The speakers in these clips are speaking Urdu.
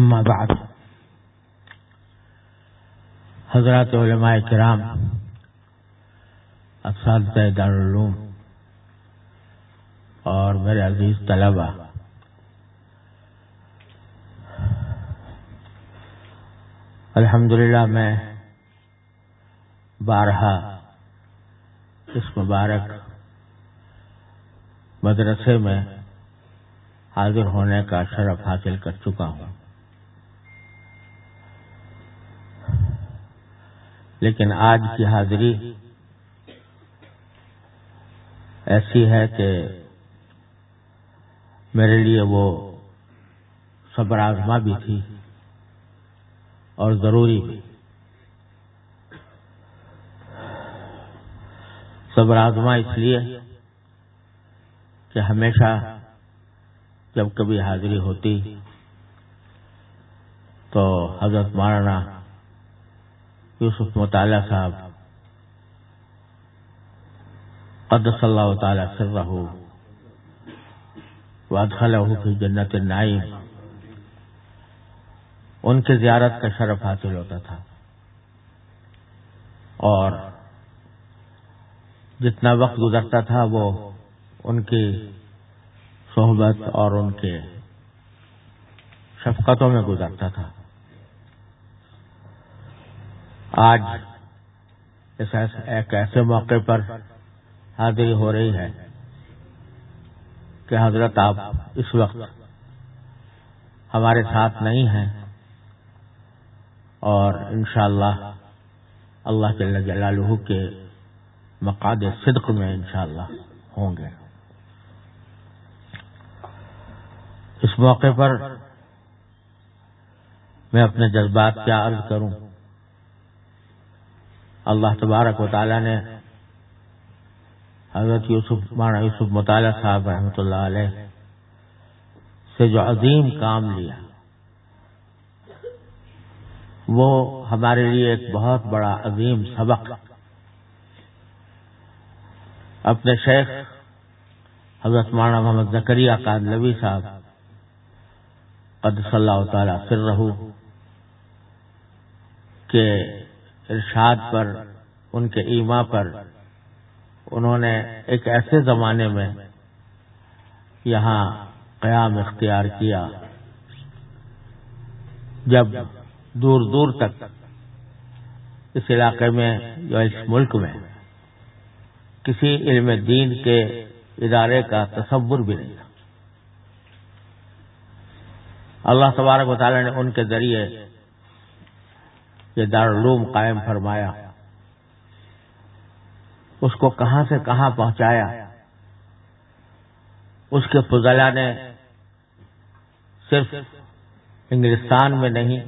اما بعد۔ حضرات علماء کرام اساتذہ دارالعلوم اور میرے عزیز طلبا الحمدللہ میں بارہا اس مبارک مدرسے میں حاضر ہونے کا شرف حاصل کر چکا ہوں۔ لیکن آج کی حاضری ایسی ہے کہ میرے لیے وہ صبر آزما بھی تھی اور ضروری بھی۔ صبر آزما اس لیے کہ ہمیشہ جب کبھی حاضری ہوتی تو حضرت مولانا یوسف مطالعہ صاحب، قدس اللہ تعالی سر رہو وادخلہ فی جنت النعیم۔ ان کی زیارت کا شرف حاصل ہوتا تھا۔ اور جتنا وقت گزرتا تھا وہ ان کی صحبت اور ان کے شفقتوں میں گزرتا تھا۔ آج ایک ایسے موقع پر حاضری ہو رہی ہے کہ حضرت آپ اس وقت ہمارے ساتھ نہیں ہیں اور انشاءاللہ اللہ اللہ جلالہ کے مقاد صدق میں انشاءاللہ ہوں گے۔ اس موقع پر میں اپنے جذبات کیا عرض کروں۔ اللہ تبارک و تعالی نے حضرت یوسف مانا یوسف مطالعہ صاحب رحمۃ اللہ علیہ سے جو عظیم کام لیا، وہ ہمارے لیے ایک بہت بڑا عظیم سبق۔ اپنے شیخ حضرت مانا محمد زکریہ کادلوی صاحب قد صلی اللہ تعالی پھر رہو کہ ارشاد پر، ان کے ایما پر۔ انہوں نے ایک ایسے زمانے میں یہاں قیام اختیار کیا، جب دور دور تک اس علاقے میں جو اس ملک میں کسی علم دین کے ادارے کا تصور بھی نہیں تھا۔ اللہ تبارک و تعالی نے ان کے ذریعے یہ دارالعلوم قائم فرمایا۔ اس کو کہاں سے کہاں پہنچایا۔ اس کے فضلہ نے صرف انگلستان میں نہیں،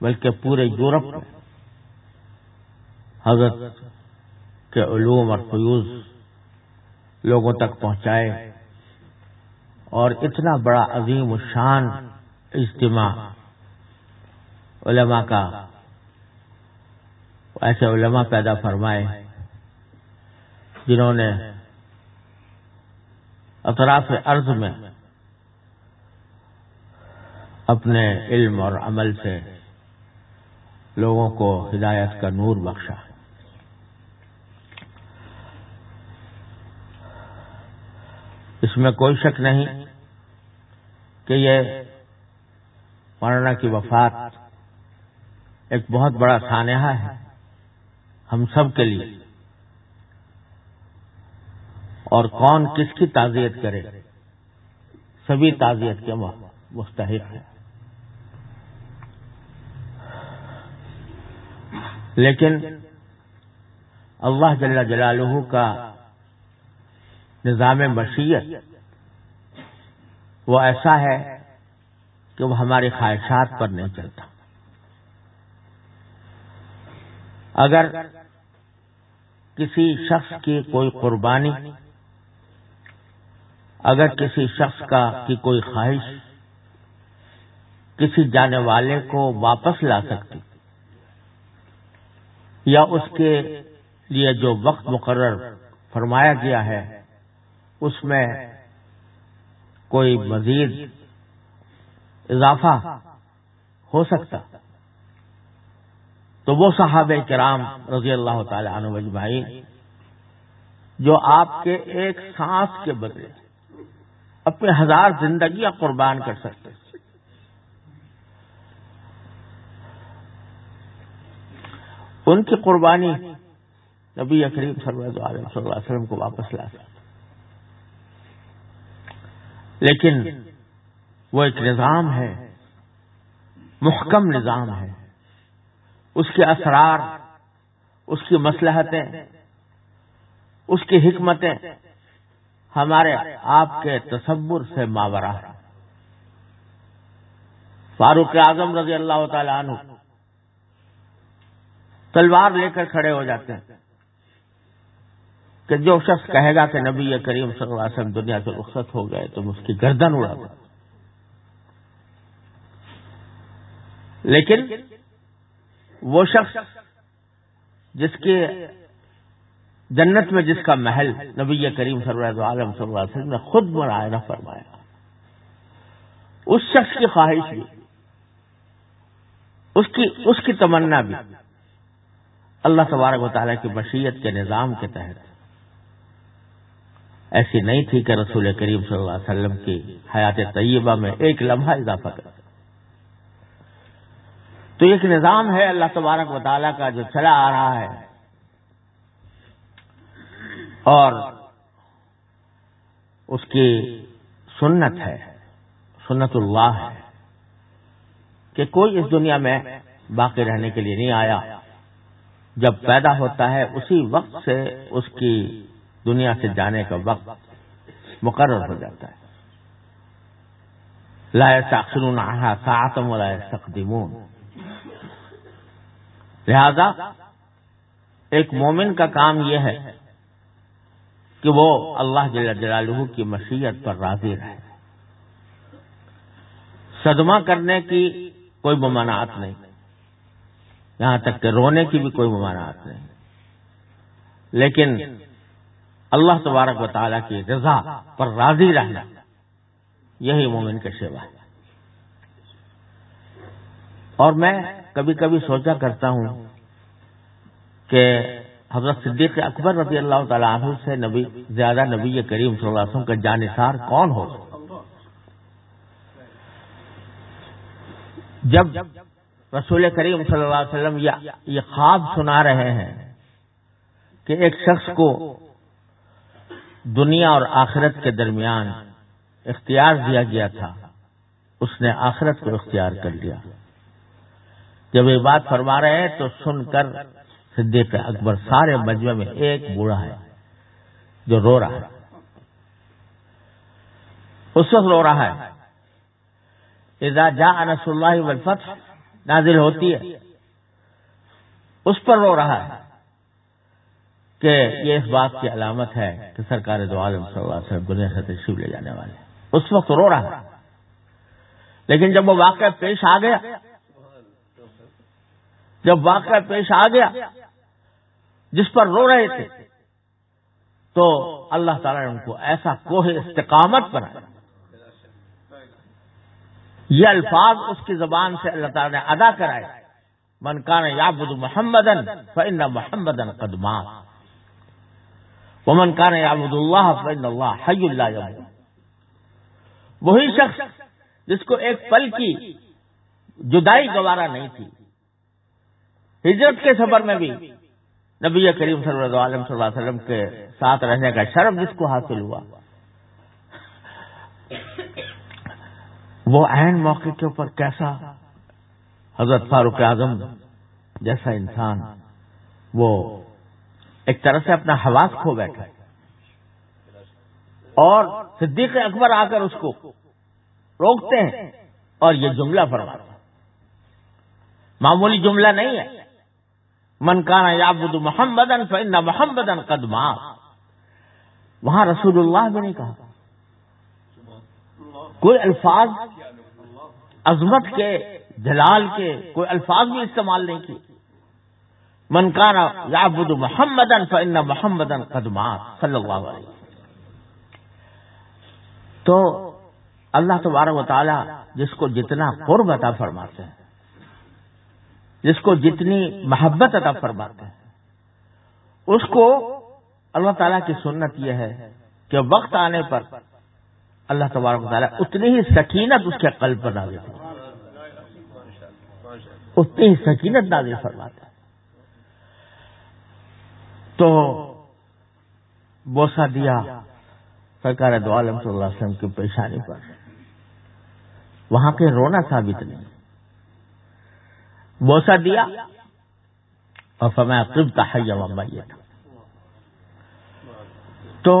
بلکہ پورے یورپ میں حضرت کے علوم اور فیوز لوگوں تک پہنچائے۔ اور اتنا بڑا عظیم الشان اجتماع علماء کا ایسے علماء پیدا فرمائے جنہوں نے اطراف ارض میں اپنے علم اور عمل سے لوگوں کو ہدایت کا نور بخشا۔ اس میں کوئی شک نہیں کہ یہ مولانا کی وفات ایک بہت بڑا سانحہ ہے۔ ہم سب کے لیے۔ اور کون کس کی تعزیت کرے؟ سبھی تعزیت کے مستحق ہیں۔ لیکن اللہ جل جلالہ کا نظام مشیت وہ ایسا ہے کہ وہ ہماری خواہشات پر نہیں چلتا۔ اگر کسی شخص کی کوئی قربانی، اگر کسی شخص کا کی کوئی خواہش کسی جانے والے کو واپس لا سکتی، یا اس کے لیے جو وقت مقرر فرمایا گیا ہے، اس میں کوئی مزید اضافہ ہو سکتا۔ تو وہ صحابہ کرام رضی اللہ تعالی عنہ بھائی جو آپ کے ایک سانس کے بدلے اپنے ہزار زندگیاں قربان کر سکتے ان کی قربانی نبی کریم صلی اللہ علیہ وسلم کو واپس لا سکتے لیکن وہ ایک نظام ہے، محکم نظام ہے۔ اس کے اسرار، اس کی مسلحتیں اس کی حکمتیں ہمارے آپ کے تصور سے ماورا فاروق اعظم رضی اللہ تعالی عنہ تلوار لے کر کھڑے ہو جاتے ہیں کہ جو شخص کہے گا کہ نبی کریم صلی اللہ علیہ وسلم دنیا سے رخصت ہو گئے تو اس کی گردن اڑا دو۔ لیکن وہ شخص جس کے جنت میں جس کا محل نبی کریم صلی اللہ عالم صلی اللہ علیہ وسلم نے خود معائنہ فرمایا۔ اس شخص کی خواہش بھی اس کی اس کی تمنا بھی اللہ تبارک و تعالیٰ کی مشیت کے نظام کے تحت۔ ایسی نہیں تھی کہ رسول کریم صلی اللہ علیہ وسلم کی حیات طیبہ میں ایک لمحہ اضافہ کر تو ایک نظام ہے اللہ تبارک و تعالیٰ کا جو چلا آ رہا ہے۔ اور اس کی سنت ہے، سنت اللہ ہے کہ کوئی اس دنیا میں باقی رہنے کے لیے نہیں آیا۔ جب پیدا ہوتا ہے اسی وقت سے اس کی دنیا سے جانے کا وقت مقرر ہو جاتا ہے۔ لائے ساخرون ساتم و لائے سقدمون لہذا ایک مومن کا کام یہ ہے کہ وہ اللہ جل جلالہ کی مشیت پر راضی رہے۔ صدمہ کرنے کی کوئی ممانعت نہیں۔ یہاں تک کہ رونے کی بھی کوئی ممانعت نہیں۔ لیکن اللہ تبارک و تعالیٰ کی رضا پر راضی رہنا یہی مومن کا شیوا ہے۔ اور میں کبھی کبھی سوچا کرتا ہوں کہ حضرت صدیق اکبر رضی اللہ تعالیٰ عنہ سے نبی، زیادہ نبی کریم صلی اللہ علیہ وسلم کا جانثار کون ہو؟ جب رسول کریم صلی اللہ علیہ وسلم یہ خواب سنا رہے ہیں کہ ایک شخص کو دنیا اور آخرت کے درمیان اختیار دیا گیا تھا، اس نے آخرت کو اختیار کر لیا۔ جب یہ بات فرما رہے ہیں تو سن کر صدیق اکبر سارے مجمع میں ایک بوڑھا ہے جو رو رہا ہے۔ اس وقت رو رہا ہے۔ اذا جا انس اللہ والفتح، نازل ہوتی ہے۔ اس پر رو رہا ہے کہ یہ اس بات کی علامت ہے کہ سرکار دو عالم صلی اللہ علیہ وسلم دنیا سے تشریف لے جانے والے۔ اس وقت رو رہا لیکن جب وہ واقعہ پیش آ گیا جب واقعہ پیش آ گیا، جس پر رو رہے تھے، تو اللہ تعالیٰ نے ان کو ایسا کوہ استقامت بنایا۔ یہ الفاظ اس کی زبان سے اللہ تعالیٰ نے ادا کرائے۔ من کان یابد محمدن فن محمدن قدمات ومن کان یابد اللہ فن اللہ حی اللہ وہی شخص جس کو ایک پل کی جدائی گوارا نہیں تھی۔ ہجرت کے سفر میں بھی نبی کریم صلی اللہ علیہ صلی اللہ علیہ وسلم کے ساتھ رہنے کا شرف جس کو حاصل ہوا۔ وہ عین موقع کے اوپر کیسا حضرت فاروق اعظم جیسا انسان، وہ ایک طرح سے اپنا حواس کھو بیٹھا۔ اور صدیق اکبر آ کر اس کو روکتے ہیں اور یہ جملہ فرماتے معمولی جملہ نہیں ہے۔ من کانا یابد محمد فن محمد قدما وہاں رسول اللہ بھی نہیں کہا۔ کوئی الفاظ عظمت کے، جلال کے، کوئی الفاظ بھی استعمال نہیں کیے۔ من کانا یابد محمد فن محمد قدما صلی اللہ علیہ تو اللہ تبارک و تعالی جس کو جتنا قرب عطا فرماتے ہیں جس کو جتنی محبت عطا فرماتے ہیں۔ اس کو اللہ تعالیٰ کی سنت یہ ہے کہ وقت آنے پر اللہ تبارک تعالیٰ اتنی ہی سکینت اس کے قلب پر نازل اتنی ہی سکینت نازل فرماتا ہے تو بوسا دیا سرکار دو عالم صلی اللہ علیہ وسلم کی پریشانی پر۔ وہاں کے رونا ثابت نہیں۔ بوسا دیا؟ اور فما قبتا حیا تھا تو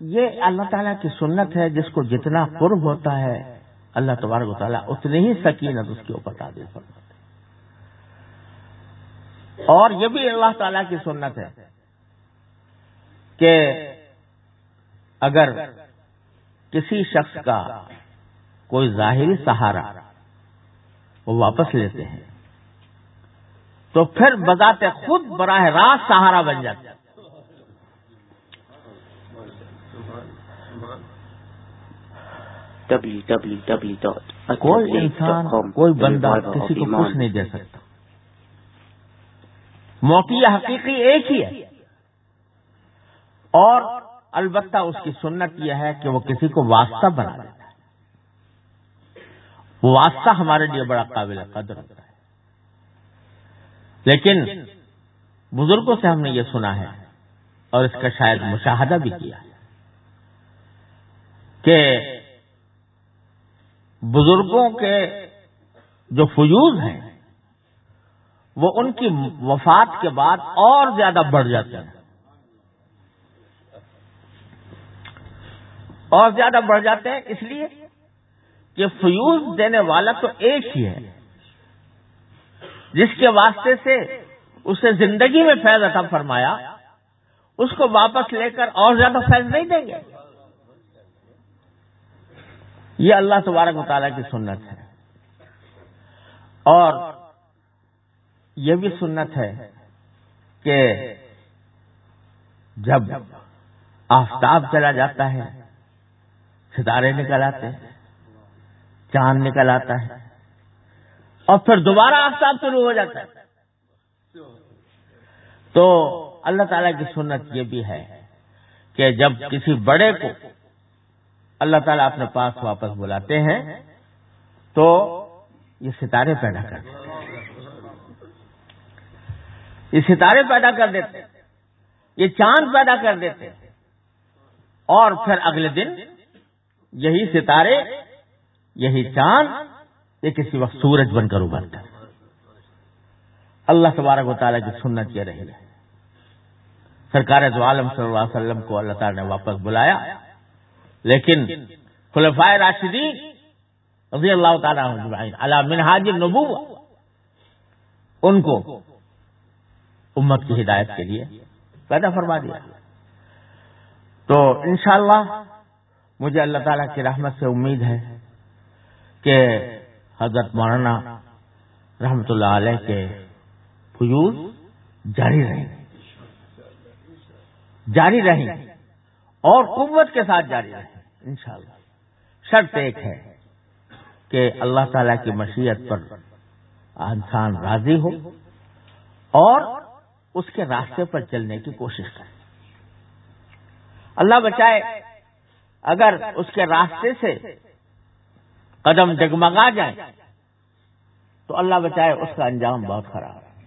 یہ اللہ تعالیٰ کی سنت ہے جس کو جتنا قرب ہوتا ہے، اللہ تبارک و تعالیٰ اتنی ہی سکینت اس کے اوپر تعدیل فرماتے اور یہ بھی اللہ تعالیٰ کی سنت ہے کہ اگر کسی شخص کا کوئی ظاہری سہارا وہ واپس لیتے ہیں تو پھر بذات خود براہ راست سہارا بن جاتا ہے۔ کوئی انسان کوئی بندہ کسی کو کچھ نہیں دے سکتا۔ موقع حقیقی ایک ہی ہے۔ اور البتہ اس کی سنت یہ ہے کہ وہ کسی کو واسطہ بنا دیتا ہے۔ واسطہ ہمارے لیے بڑا قابل قدر ہوتا ہے۔ لیکن بزرگوں سے ہم نے یہ سنا ہے اور اس کا شاید مشاہدہ بھی کیا ہے کہ بزرگوں کے جو فیوز ہیں، وہ ان کی وفات کے بعد اور زیادہ بڑھ جاتے ہیں۔ اور زیادہ بڑھ جاتے ہیں، اس لیے کہ فیوز دینے والا تو ایک ہی ہے۔ جس کے واسطے سے اسے زندگی میں فیض عطا فرمایا، اس کو واپس لے کر اور زیادہ فیض نہیں دیں گے۔ یہ اللہ تبارک مطالعہ کی سنت ہے۔ اور یہ بھی سنت ہے کہ جب آفتاب چلا جاتا ہے، ستارے نکل آتے ہیں، چاند نکل آتا ہے اور پھر دوبارہ آفتاب شروع ہو جاتا ہے۔ تو اللہ تعالی کی سنت یہ بھی ہے کہ جب کسی بڑے کو اللہ تعالیٰ اپنے پاس واپس بلاتے ہیں، تو یہ ستارے پیدا کر دیتے یہ ستارے پیدا کر دیتے یہ چاند پیدا کر دیتے اور پھر اگلے دن یہی ستارے، یہی چاند یہ کسی وقت سورج بن کر ابھرتا ہے۔ اللہ تبارک و تعالیٰ کی سنت یہ رہی ہے۔ سرکار دو عالم صلی اللہ علیہ وسلم کو اللہ تعالیٰ نے واپس بلایا۔ لیکن خلفائے راشدین رضی اللہ تعالیٰ اللہ منہاج نبو ان کو امت کی ہدایت کے لیے پیدا فرما دیا۔ تو انشاءاللہ مجھے اللہ تعالیٰ کی رحمت سے امید ہے کہ حضرت مولانا رحمت اللہ علیہ کے فیوز جاری رہیں۔ جاری رہیں اور قوت کے ساتھ جاری رہیں۔ انشاءاللہ۔ شرط ایک ہے کہ اللہ تعالی کی مشیت پر انسان راضی ہو اور اس کے راستے پر چلنے کی کوشش کرے۔ اللہ بچائے، اگر اس کے راستے سے قدم جگمگا جائے تو اللہ بچائے اس کا انجام بہت خراب ہے۔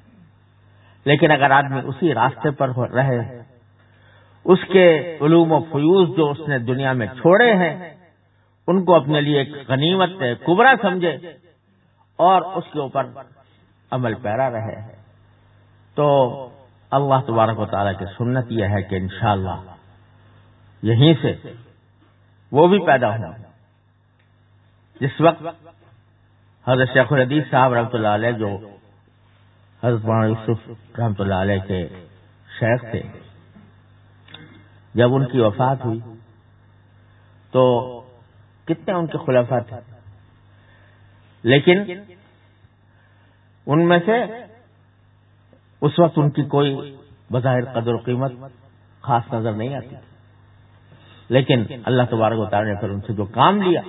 لیکن اگر آدمی اسی راستے پر رہے، اس کے علوم و فیوز جو اس نے دنیا میں چھوڑے ہیں، ان کو اپنے لیے ایک غنیمت کبرا سمجھے اور اس کے اوپر عمل پیرا رہے۔ تو اللہ تبارک و تعالیٰ کی سنت یہ ہے کہ انشاءاللہ یہیں سے وہ بھی پیدا ہوں۔ جس وقت حضرت شیخ الدیز صاحب رحمۃ اللہ علیہ جو حضرت یوسف رحمۃ اللہ علیہ کے شیخ تھے، جب ان کی وفات ہوئی، تو کتنے ان کے خلافہ تھے۔ لیکن ان میں سے اس وقت ان کی کوئی بظاہر قدر و قیمت خاص نظر نہیں آتی لیکن اللہ تبارک و تعالی نے پھر ان سے جو کام لیا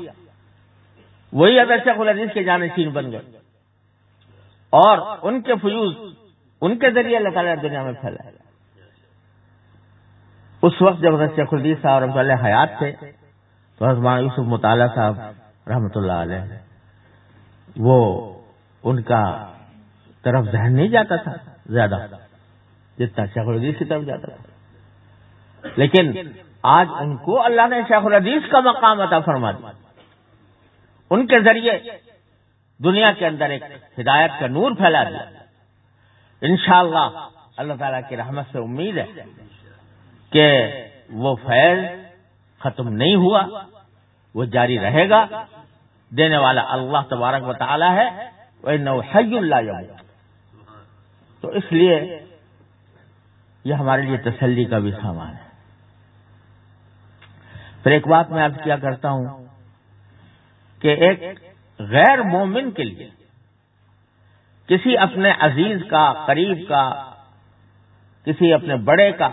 وہی اگر شیخ العزیز کے جانشین بن گئے۔ اور ان کے فیوز، ان کے ذریعے اللہ تعالیٰ دنیا میں پھیلائے اس وقت جب شیخ الدیز صاحب رحمۃ اللہ حیات تھے، تو حضمان یوسف مطالعہ صاحب رحمۃ اللہ علیہ، وہ ان کا طرف ذہن نہیں جاتا تھا زیادہ، جتنا شیخ الحدیث کی طرف جاتا تھا۔ لیکن آج ان کو اللہ نے شیخ الحدیث کا مقام عطا فرما دیا۔ ان کے ذریعے دنیا کے اندر ایک ہدایت کا نور پھیلا دیا۔ انشاءاللہ اللہ تعالی کی رحمت سے امید ہے کہ وہ فیض ختم نہیں ہوا، وہ جاری رہے گا۔ دینے والا اللہ تبارک و تعالی ہے۔ وہ نو حی اللہ تو اس لیے یہ ہمارے لیے تسلی کا بھی سامان ہے۔ پھر ایک بات میں آپ کیا کرتا ہوں۔ کہ ایک غیر مومن کے لیے کسی اپنے عزیز کا، قریب کا، کسی اپنے بڑے کا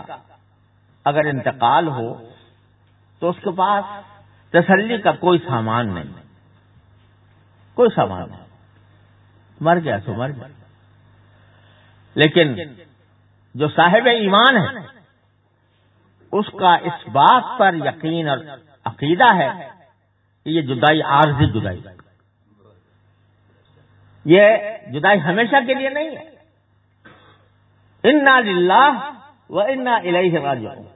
اگر انتقال ہو تو اس کے پاس تسلی کا کوئی سامان نہیں۔ کوئی سامان نہیں۔ مر گیا تو مر گیا۔ لیکن جو صاحب ایمان ہے، اس کا اس بات پر یقین اور عقیدہ ہے کہ یہ جدائی عارضی جدائی یہ جدائی ہمیشہ کے لیے نہیں ہے۔ انا للہ و انا الیہ راجعون۔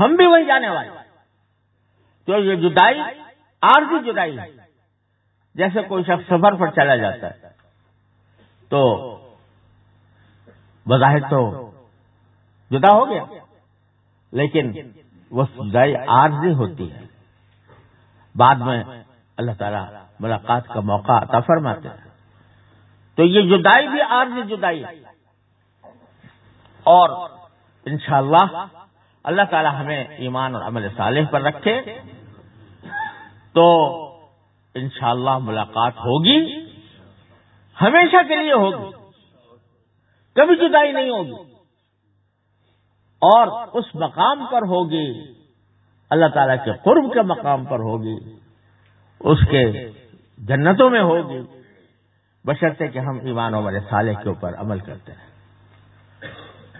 ہم بھی وہی جانے والے تو یہ جدائی عارضی جدائی ہے۔ جیسے کوئی شخص سفر پر چلا جاتا ہے، تو بظاہر تو جدا ہو گیا۔ لیکن وہ جدائی عارضی ہوتی ہے۔ بعد میں اللہ تعالی ملاقات کا موقع عطا فرماتے ہیں۔ تو یہ جدائی بھی عارضی جدائی اور انشاءاللہ اللہ اللہ تعالی ہمیں ایمان اور عمل صالح پر رکھے۔ تو انشاءاللہ ملاقات ہوگی۔ ہمیشہ کے لیے ہوگی۔ کبھی جدائی نہیں ہوگی۔ اور اس مقام پر ہوگی۔ اللہ تعالی کے قرب کے مقام پر ہوگی، اس کے جنتوں میں ہوگی۔ بشرطے کہ ہم ایمان و عمل صالح کے اوپر عمل کرتے ہیں۔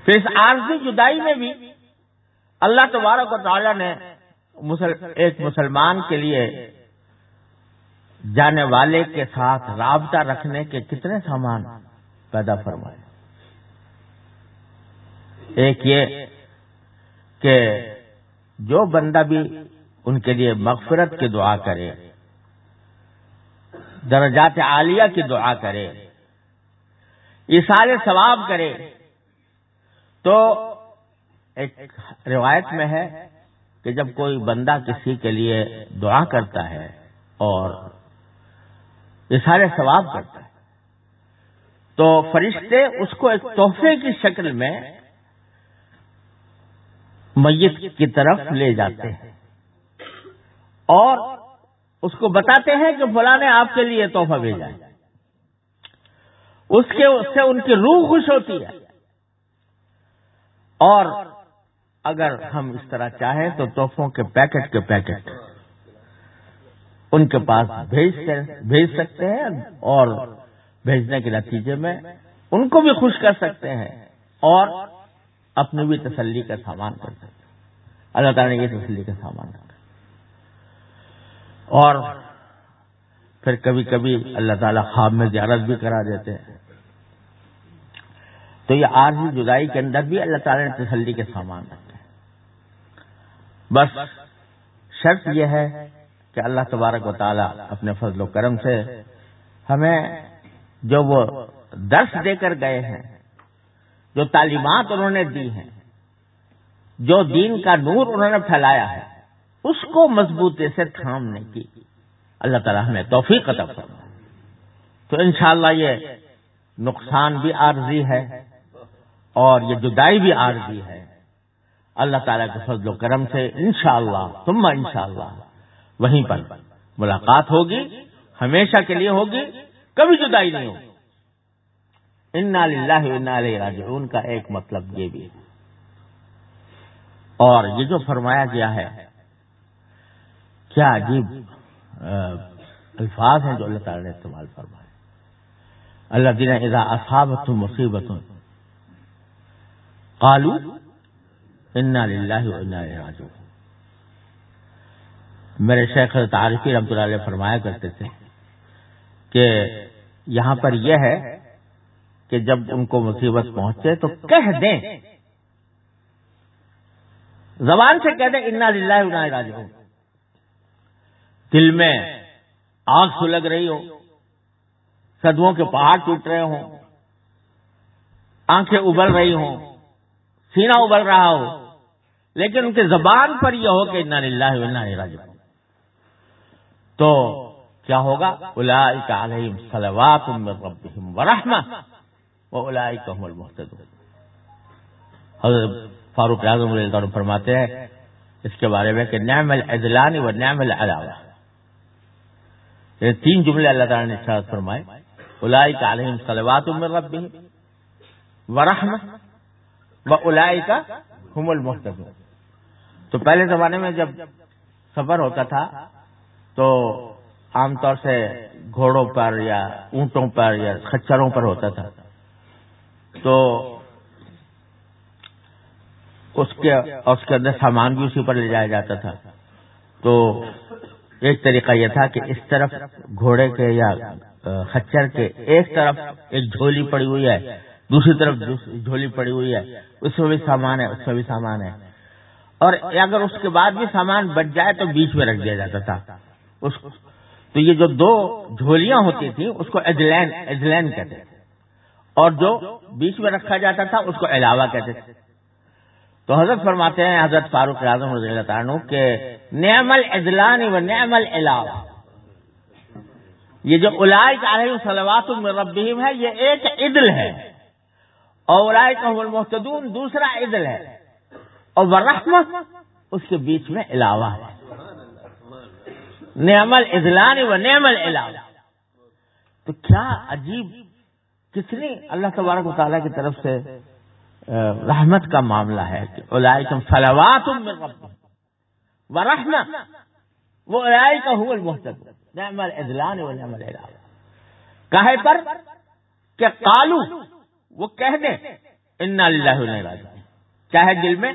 پھر اس عارضی جدائی میں بھی اللہ تبارک و تعالیٰ نے ایک مسلمان کے لیے جانے والے کے ساتھ رابطہ رکھنے کے کتنے سامان پیدا فرمائے۔ ایک یہ کہ جو بندہ بھی ان کے لیے مغفرت کی دعا کرے، درجات عالیہ کی دعا کرے اشارے ثواب کرے، تو ایک روایت میں ہے کہ جب کوئی بندہ کسی کے لیے دعا کرتا ہے اور یہ سارے ثواب کرتا ہے، تو فرشتے اس کو ایک تحفے کی شکل میں میت کی طرف لے جاتے ہیں۔ اور اس کو بتاتے ہیں کہ فلاں نے آپ کے لیے تحفہ بھیجا ہے۔ اس کے اس سے ان کی روح خوش ہوتی ہے۔ اور اگر ہم اس طرح چاہیں تو تحفوں کے پیکٹ کے پیکٹ ان کے پاس بھیج سکتے ہیں اور بھیجنے کے نتیجے میں ان کو بھی خوش کر سکتے ہیں۔ اور اپنی بھی تسلی کا سامان کر سکتے اللہ تعالیٰ نے یہ تسلی کا سامان کر اور پھر کبھی کبھی اللہ تعالیٰ خواب میں زیارت بھی کرا دیتے ہیں۔ تو یہ آرزی جدائی کے اندر بھی اللہ تعالیٰ نے تسلی کے سامان رکھے بس شرط یہ ہے کہ اللہ تبارک و تعالیٰ اپنے فضل و کرم سے ہمیں جو وہ درس دے کر گئے ہیں جو تعلیمات انہوں نے دی ہیں، جو دین کا نور انہوں نے پھیلایا ہے، اس کو مضبوطی سے تھامنے کی۔ اللہ تعالیٰ ہمیں توفیق عطا فرما تو انشاءاللہ یہ نقصان بھی عارضی ہے اور یہ جدائی بھی عارضی ہے۔ اللہ تعالیٰ کے فضل و کرم سے انشاءاللہ، ثم انشاءاللہ وہیں پر ملاقات ہوگی، ہمیشہ کے لیے ہوگی، کبھی جدائی نہیں ہوگی۔ ان راجعون کا ایک مطلب یہ بھی ہے۔ اور یہ جو فرمایا گیا ہے، کیا عجیب الفاظ ہیں جو اللہ تعالی نے استعمال فرمائے۔ اللہ دین اذا اصابت مصیبت قالو انا للہ راجو میرے شیخ تعریفی رحمۃ اللہ علیہ فرمایا کرتے تھے کہ یہاں پر یہ ہے کہ جب ان کو مصیبت پہنچے تو کہہ دیں۔ زبان سے کہہ دیں، انا للہ و انا دل میں آگ سلگ رہی ہو سدووں کے پہاڑ ٹوٹ رہے ہوں، آنکھیں ابل رہی ہوں، سینہ ابل رہا ہو، لیکن ان کے زبان پر یہ ہو کہ اتنا اللہ راج تو کیا ہوگا؟ علیہم صلوات ربہم ورحمہ وہ حضرت فاروق اعظم علیہ فرماتے ہیں اس کے بارے میں کہ نعم العدلان و نعم العلاوہ۔ یہ تین جملے اللہ تعالیٰ نے شاید فرمائے۔ الائی کا علیہم صلوات عمر رب ورحم و الائی کا حم تو پہلے زمانے میں جب سفر ہوتا تھا تو عام طور سے گھوڑوں پر یا اونٹوں پر یا خچروں پر ہوتا تھا۔ تو اس کے اس کے اندر سامان بھی اسی پر لے جایا جاتا تھا۔ تو ایک طریقہ یہ تھا کہ اس طرف گھوڑے کے یا خچر کے ایک طرف ایک جھولی پڑی ہوئی ہے، دوسری طرف جھولی پڑی ہوئی ہے۔ اس میں بھی سامان ہے، اس میں بھی سامان ہے۔ اور اگر اس کے بعد بھی سامان بچ جائے تو بیچ میں رکھ دیا جاتا تھا۔ اس تو یہ جو دو جھولیاں ہوتی تھیں، اس کو ایجلین ایجلین کہتے تھے۔ اور جو بیچ میں رکھا جاتا تھا، اس کو علاوہ کہتے تھے۔ تو حضرت فرماتے ہیں، حضرت فاروق اعظم رضی اللہ تعالیٰ کہ نعم الادلان و نعم العلاوہ۔ یہ جو الائی علیہ سلوات ربیم ہے، یہ ایک عدل ہے۔ اور الائی المحتدون دوسرا عدل ہے۔ اور ورحمت اس کے بیچ میں علاوہ ہے۔ نعم الادلان و نعم العلاوہ۔ تو کیا عجیب کتنی اللہ تبارک و تعالیٰ کی طرف سے رحمت کا معاملہ ہے کہ اولائکم صلوات من ربکم ورحمت وہ اولائک هو المحتد نعم الاذلان و نعم العلاوہ کہے پر کہ قالو، وہ کہہ دیں انا للہ و راجعون۔ چاہے دل میں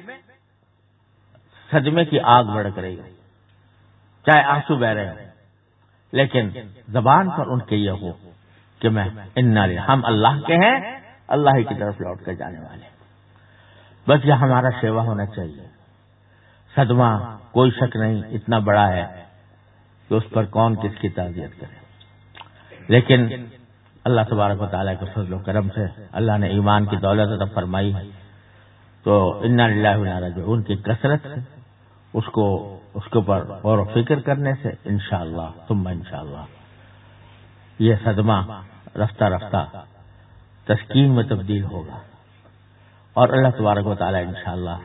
صدمے کی آگ بڑک رہی ہو چاہے آنسو بہ رہے ہوں، لیکن زبان پر ان کے یہ ہو۔ کہ میں انا ہم اللہ کے ہیں، اللہ ہی کی طرف لوٹ کر جانے والے۔ بس یہ ہمارا سیوا ہونا چاہیے۔ صدمہ کوئی شک نہیں، اتنا بڑا ہے کہ اس پر کون کس کی تعزیت کرے۔ لیکن اللہ تبارک و تعالیٰ کے فضل و کرم سے اللہ نے ایمان کی دولت ادا فرمائی۔ ہے تو اللہ ان کی کثرت سے، اس کو، اس کے اوپر غور و فکر کرنے سے انشاءاللہ اللہ تم ان یہ صدمہ رفتہ رفتہ تسکین میں تبدیل ہوگا۔ اور اللہ تبارک و تعالیٰ انشاءاللہ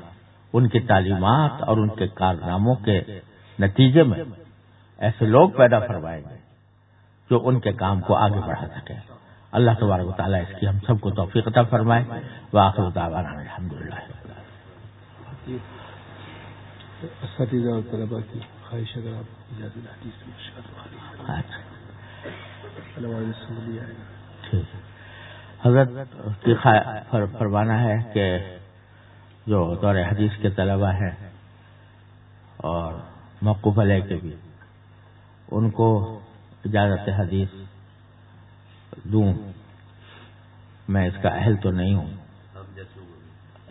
ان کی تعلیمات اور ان کے کارناموں کے نتیجے میں ایسے لوگ پیدا کروائیں گے جو ان کے کام کو آگے بڑھا سکے اللہ تبارک و تعالیٰ اس کی ہم سب کو توفیق عطا فرمائے۔ واخر دعوانا الحمد للہ طلبا کی خواہش اگر آپ حضرت کی فرمانا ہے کہ جو دور حدیث کے طلبا ہیں اور موقف علیہ کے بھی، ان کو اجازت حدیث دوں۔ میں اس کا اہل تو نہیں ہوں۔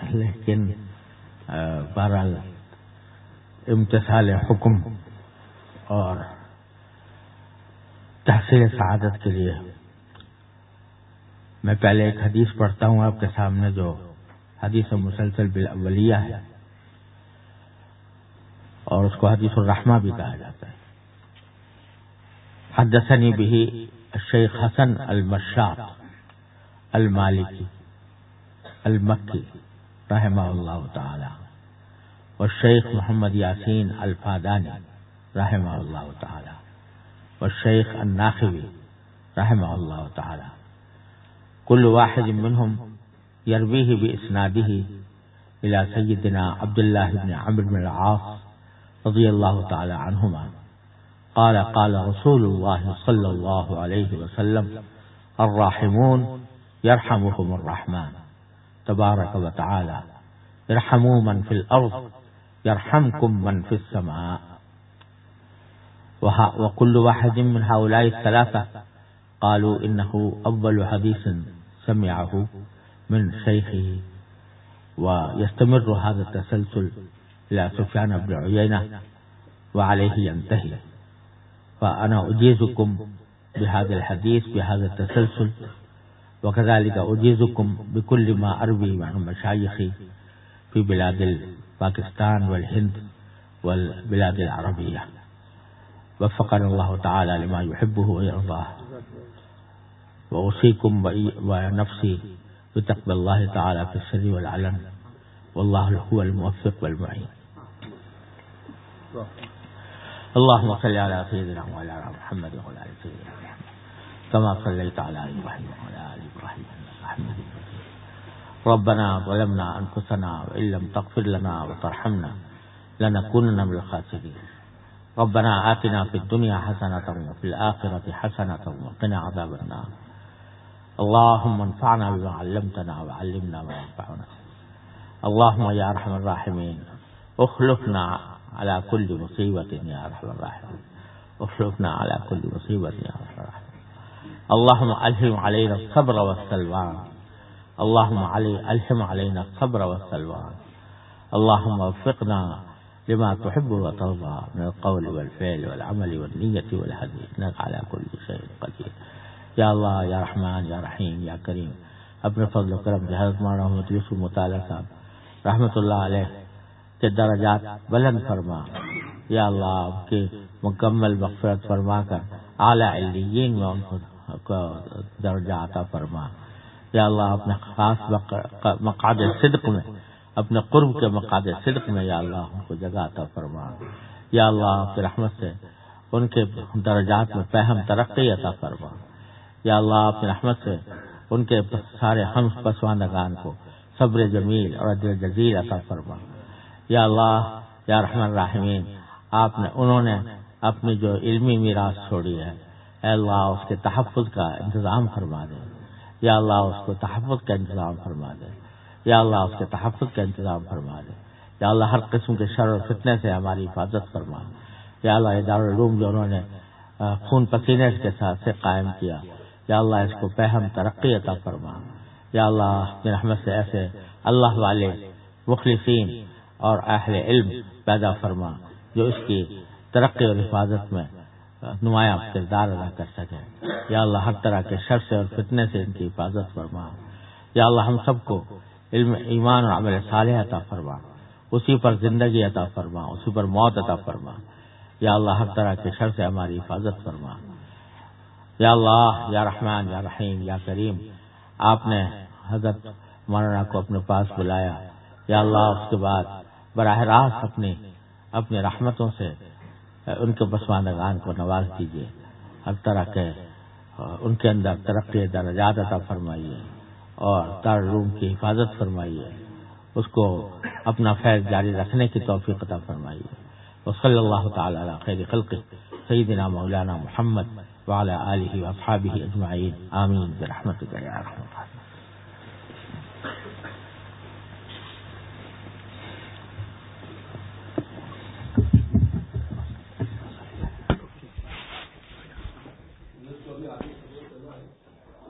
لیکن بہرحال امتصال حکم اور تحصیل سعادت کے لیے۔ میں پہلے ایک حدیث پڑھتا ہوں آپ کے سامنے جو حدیث مسلسل بالاولیہ ہے۔ اور اس کو حدیث الرحمہ بھی کہا جاتا ہے۔ حدثنی بھی شیخ حسن المشاق المالکی المکی رحمہ اللہ تعالی اور شیخ محمد یاسین الفادانی رحمہ اللہ تعالی۔ اور شیخ الناخوی رحمہ اللہ تعالی كل واحد منهم يرويه بإسناده إلى سيدنا عبد الله بن عمرو بن العاص رضي الله تعالى عنهما. قال قال رسول الله صلى الله عليه وسلم الراحمون يرحمهم الرحمن. تبارك وتعالى ارحموا من في الأرض يرحمكم من في السماء. وكل واحد من هؤلاء الثلاثة قالوا إنه أول حديث سمعه من شيخه. ويستمر هذا التسلسل إلى سفيان بن عيينة وعليه ينتهي. فأنا أجيزكم بهذا الحديث بهذا التسلسل وكذلك أجيزكم بكل ما أروي عن مشايخي في بلاد باكستان والهند والبلاد العربية. وفقنا الله تعالى لما يحبه ويرضاه. وأوصيكم ونفسي بتقبل الله تعالى في السر والعلن. والله هو الموفق والمعين. اللهم صل على سيدنا وعلى محمد وعلى آل سيدنا محمد. كما صليت على إبراهيم وعلى آل إبراهيم إنك حميد ربنا ظلمنا أنفسنا وإن لم تغفر لنا وترحمنا لنكونن من الخاسرين. ربنا آتنا في الدنيا حسنة وفي الآخرة حسنة وقنا عذاب النار. اللهم انفعنا بما علمتنا وعلمنا ما ينفعنا. اللهم يا أرحم الراحمين اخلفنا على كل مصيبة يا أرحم الراحمين. اخلفنا على كل مصيبة يا أرحم الراحمين. اللهم ألهم علينا الصبر والسلوان. اللهم علي ألهم علينا الصبر والسلوان. اللهم وفقنا لما تحب وترضى من القول والفعل والعمل والنية والحديث إنك على كل شيء قدير. يا الله يا رحمن يا رحيم يا كريم. أبن فضل وكرم بحضرت مولانا محمد يوسف مطالع صاحب رحمة الله عليه. کے درجات بلند فرما. یا اللہ آپ کی مکمل مغفرت فرما کر اعلی علیین میں ان فرما. یا اللہ اپنے خاص مقعد الصدق اپنے قرب کے مقاد صدق میں یا اللہ ان کو جگہ عطا فرما۔ یا اللہ آپ کی رحمت سے ان کے درجات میں پہم ترقی عطا فرما۔ یا اللہ اپنی رحمت سے ان کے سارے ہم پسواندگان کو صبر جمیل اور جزیر عطا فرما۔ یا اللہ، یا رحم الرحمین آپ نے، انہوں نے اپنی جو علمی میراث چھوڑی ہے، اے اللہ اس کے تحفظ کا انتظام فرما دے یا اللہ اس کو تحفظ کا انتظام فرما دے یا اللہ اس کے تحفظ کا انتظام فرما دے۔ یا اللہ ہر قسم کے شر و فتنے سے ہماری حفاظت فرما۔ یا اللہ دارالعلوم جو انہوں نے خون پسینے کے ساتھ سے قائم کیا۔ یا اللہ اس کو پہم ترقی عطا فرما۔ یا اللہ رحمت سے ایسے اللہ والے مخلصین اور اہل علم پیدا فرما جو اس کی ترقی اور حفاظت میں نمایاں کردار ادا کر سکے یا اللہ ہر طرح کے شر سے اور فتنے سے ان کی حفاظت فرما۔ یا اللہ ہم سب کو علم ایمان اور عمل صالح عطا فرما۔ اسی پر زندگی عطا فرما، اسی پر موت عطا فرما۔ یا اللہ، ہر طرح کے شر سے ہماری حفاظت فرما۔ یا اللہ، یا رحمان، یا رحیم، یا کریم، آپ نے حضرت مولانا کو اپنے پاس بلایا۔ یا اللہ، اس کے بعد براہ راست اپنی اپنی رحمتوں سے ان کے پسماندگان کو نواز دیجیے ہر طرح کے، ان کے اندر ترقی، درجات عطا فرمائیے۔ اور تار روم کی حفاظت فرمائیے۔ اس کو اپنا فیض جاری رکھنے کی توفیق عطا فرمائیے۔ وصلی اللہ تعالی علی خیر خلق سیدنا مولانا محمد وعلى آله وأصحابه أجمعين آمين برحمتك يا أرحم الراحمين